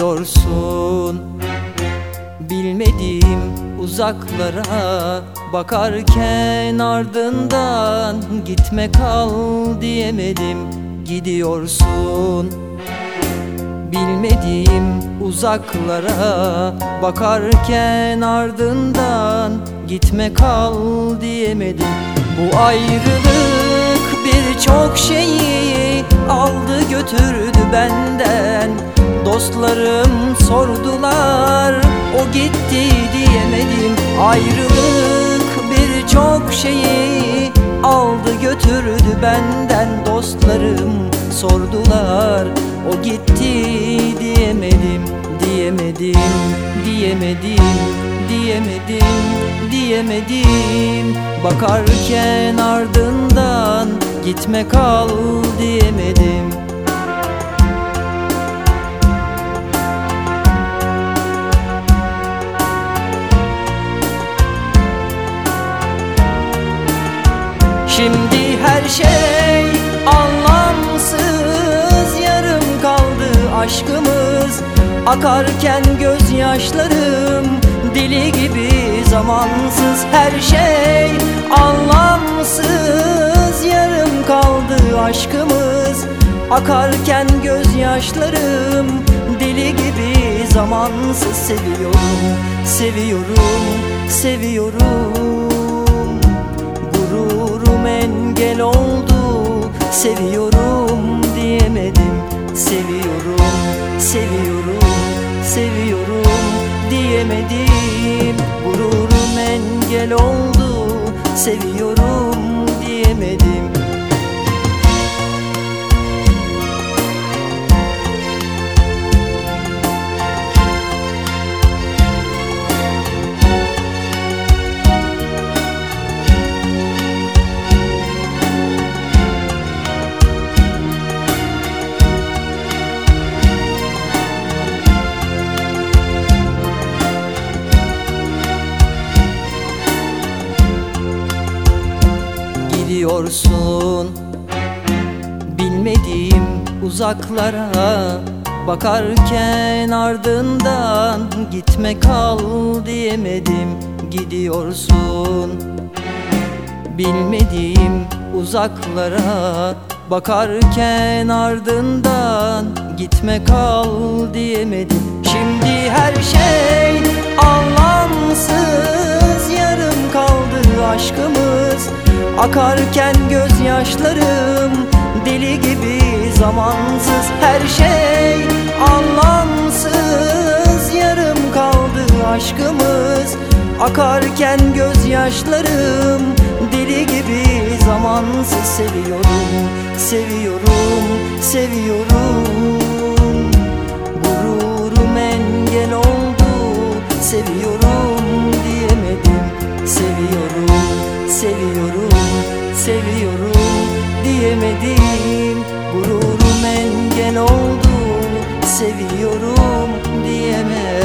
Gidiyorsun Bilmediğim uzaklara Bakarken ardından Gitme kal diyemedim. Gidiyorsun. Bilmediğim uzaklara Bakarken ardından Gitme kal diyemedim. Bu ayrılık birçok şeyi Aldı götürdü benden Dostlarım sordular. O gitti diyemedim. Ayrılık birçok şeyi Aldı götürdü benden Dostlarım. Sordular O gitti diyemedim Diyemedim, diyemedim, diyemedim, diyemedim. Bakarken ardından gitme kal diyemedim Şimdi her şey anlamsız. Yarım kaldı aşkımız. Akarken gözyaşlarım Deli gibi zamansız. Her şey anlamsız. Yarım kaldı aşkımız. Akarken gözyaşlarım Deli gibi zamansız. Seviyorum, seviyorum, seviyorum engel oldu Seviyorum diyemedim. Seviyorum, seviyorum, seviyorum diyemedim. Gururum engel oldu. Seviyorum diyemedim gidiyorsun Bilmediğim uzaklara Bakarken ardından gitme kal diyemedim Gidiyorsun. Bilmediğim uzaklara Bakarken ardından gitme kal diyemedim Akarken gözyaşlarım Deli gibi zamansız Her şey. Anlamsız Yarım kaldı aşkımız. Akarken gözyaşlarım Deli gibi zamansız. Seviyorum, seviyorum, seviyorum seviyorum diyemedim. Gururum engel oldu seviyorum diyemem